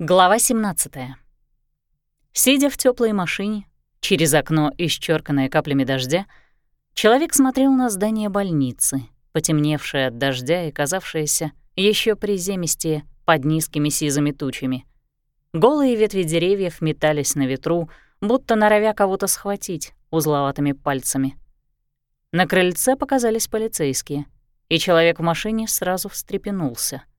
Глава 17. Сидя в теплой машине, через окно, исчерканное каплями дождя, человек смотрел на здание больницы, потемневшее от дождя и казавшееся еще приземистее под низкими сизыми тучами. Голые ветви деревьев метались на ветру, будто норовя кого-то схватить узловатыми пальцами. На крыльце показались полицейские, и человек в машине сразу встрепенулся —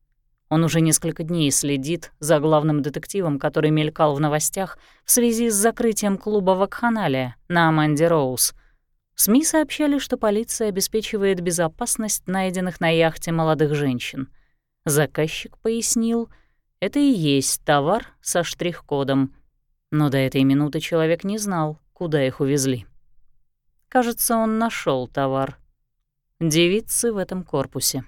он уже несколько дней следит за главным детективом, который мелькал в новостях в связи с закрытием клуба «Вакханалия» на Аманде Роуз. СМИ сообщали, что полиция обеспечивает безопасность найденных на яхте молодых женщин. Заказчик пояснил, это и есть товар со штрих-кодом. Но до этой минуты человек не знал, куда их увезли. Кажется, он нашел товар. Девицы в этом корпусе.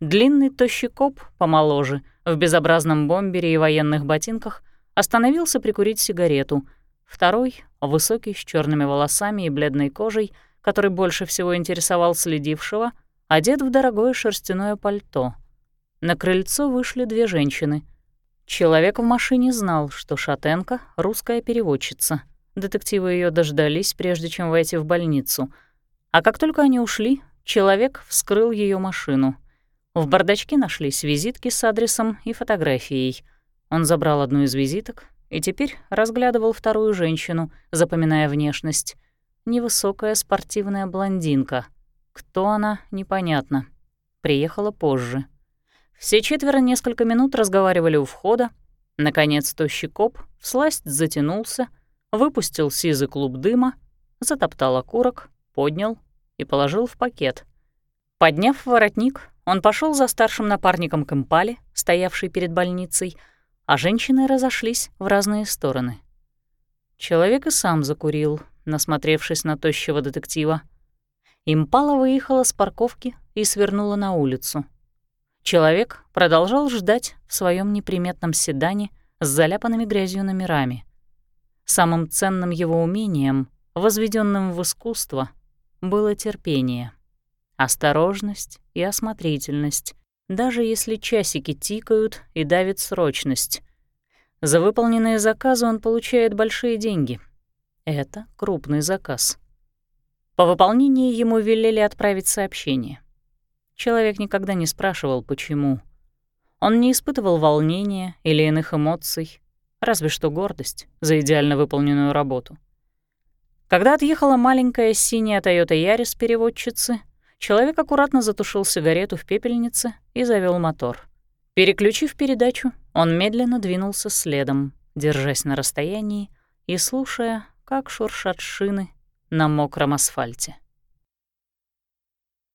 Длинный тощий коп, помоложе, в безобразном бомбере и военных ботинках, остановился прикурить сигарету. Второй, высокий, с черными волосами и бледной кожей, который больше всего интересовал следившего, одет в дорогое шерстяное пальто. На крыльцо вышли две женщины. Человек в машине знал, что Шатенко — русская переводчица. Детективы ее дождались, прежде чем войти в больницу. А как только они ушли, человек вскрыл ее машину — в бардачке нашлись визитки с адресом и фотографией. Он забрал одну из визиток и теперь разглядывал вторую женщину, запоминая внешность. Невысокая спортивная блондинка. Кто она, непонятно. Приехала позже. Все четверо несколько минут разговаривали у входа. Наконец тощий коп всласть затянулся, выпустил сизый клуб дыма, затоптал окурок, поднял и положил в пакет. Подняв воротник, он пошел за старшим напарником Кэмпали, стоявший перед больницей, а женщины разошлись в разные стороны. Человек и сам закурил, насмотревшись на тощего детектива. Импала выехала с парковки и свернула на улицу. Человек продолжал ждать в своем неприметном седане с заляпанными грязью номерами. Самым ценным его умением, возведенным в искусство, было терпение — осторожность и осмотрительность, даже если часики тикают и давит срочность. За выполненные заказы он получает большие деньги. Это крупный заказ. По выполнении ему велели отправить сообщение. Человек никогда не спрашивал, почему. Он не испытывал волнения или иных эмоций, разве что гордость за идеально выполненную работу. Когда отъехала маленькая синяя Toyota Yaris переводчицы, Человек аккуратно затушил сигарету в пепельнице и завел мотор. Переключив передачу, он медленно двинулся следом, держась на расстоянии и слушая, как шуршат шины на мокром асфальте.